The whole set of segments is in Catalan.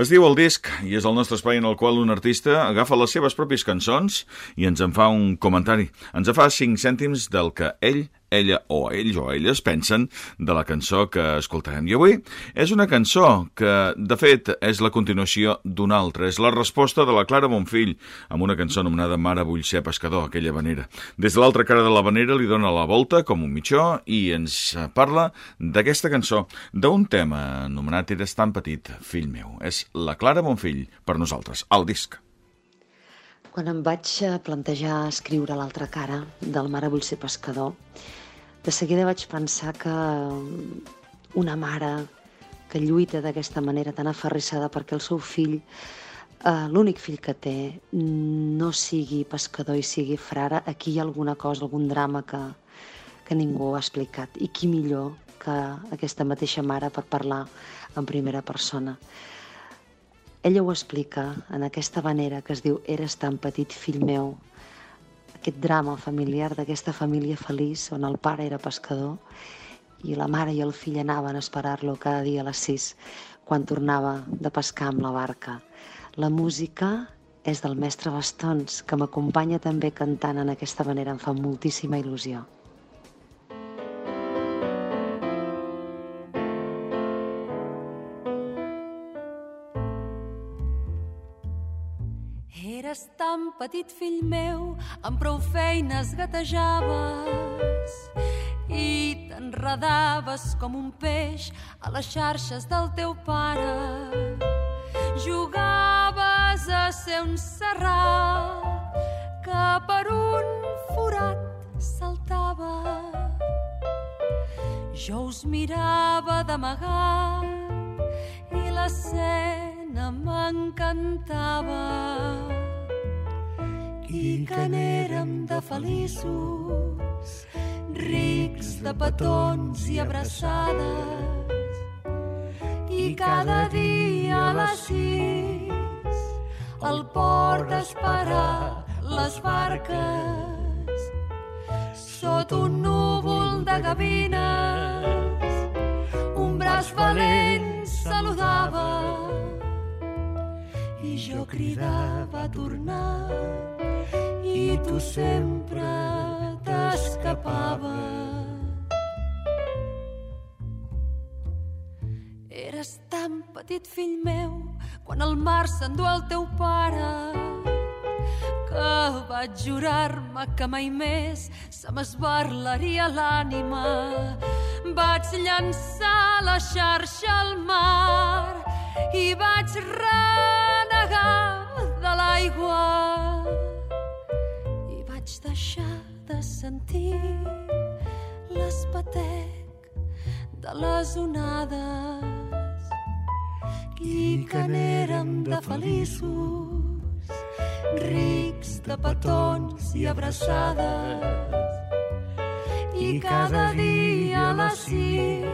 Es diu El Disc i és el nostre espai en el qual un artista agafa les seves pròpies cançons i ens en fa un comentari. Ens en fa 5 cèntims del que ell ella o ells o elles pensen de la cançó que escoltarem. I avui és una cançó que, de fet, és la continuació d'una altra. És la resposta de la Clara Monfill amb una cançó anomenada Mare vull ser pescador, aquella vanera. Des de l'altra cara de la vanera li dona la volta com un mitjó i ens parla d'aquesta cançó, d'un tema anomenat Eres tan petit, fill meu. És la Clara Monfill per nosaltres, al disc. Quan em vaig plantejar escriure l'altra cara del Mare vull ser pescador, de seguida vaig pensar que una mare que lluita d'aquesta manera tan aferrissada perquè el seu fill, eh, l'únic fill que té, no sigui pescador i sigui frare, aquí hi ha alguna cosa, algun drama que, que ningú ha explicat. I qui millor que aquesta mateixa mare per parlar en primera persona. Ella ho explica en aquesta manera que es diu Eres tan petit, fill meu, aquest drama familiar d'aquesta família feliç on el pare era pescador i la mare i el fill anaven a esperar-lo cada dia a les 6 quan tornava de pescar amb la barca. La música és del mestre Bastons, que m'acompanya també cantant en aquesta manera, em fa moltíssima il·lusió. Eres tan petit, fill meu, amb prou feines gatejaves i t'enredaves com un peix a les xarxes del teu pare. Jugaves a ser un serrat que per un forat saltava. Jo us mirava d'amagat i l'escena m'encantava que n'érem de feliços, rics de petons i abraçades. I cada dia a les sis al port d'esperar les barques. Sota un núvol de gavines un braç valent saludava. I jo cridava tornar i tu sempre t'escapaves. Eres tan petit, fill meu, quan el mar s'endú el teu pare, que vaig jurar-me que mai més se m'esbarlaria l'ànima. Vaig llançar la xarxa al mar i vaig renegar de les onades. I que n'érem de feliços rics de petons i abraçades. I cada dia a les sis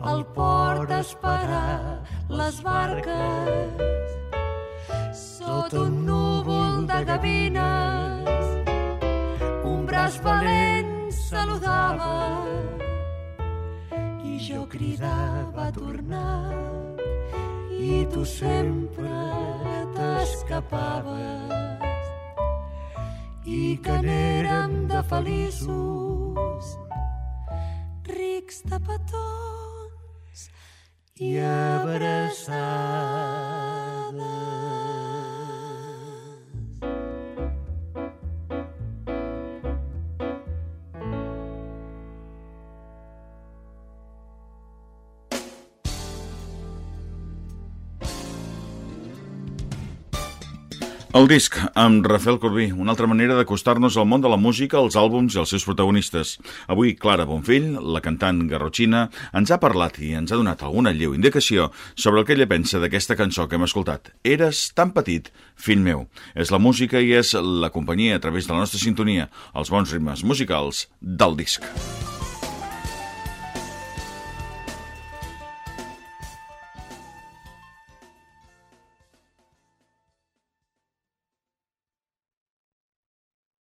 al port esperar les barques. Sota un núvol de gavines braç valent saludava jo cridava tornar i tu sempre t'escapaves. I que n'érem de feliços rics de petons i abraçats El disc, amb Rafael Corbí, una altra manera d'acostar-nos al món de la música, els àlbums i els seus protagonistes. Avui, Clara Bonfill, la cantant garrotxina, ens ha parlat i ens ha donat alguna lleu indicació sobre el que ella pensa d'aquesta cançó que hem escoltat. Eres tan petit, fill meu. És la música i és la companyia a través de la nostra sintonia, els bons ritmes musicals del disc.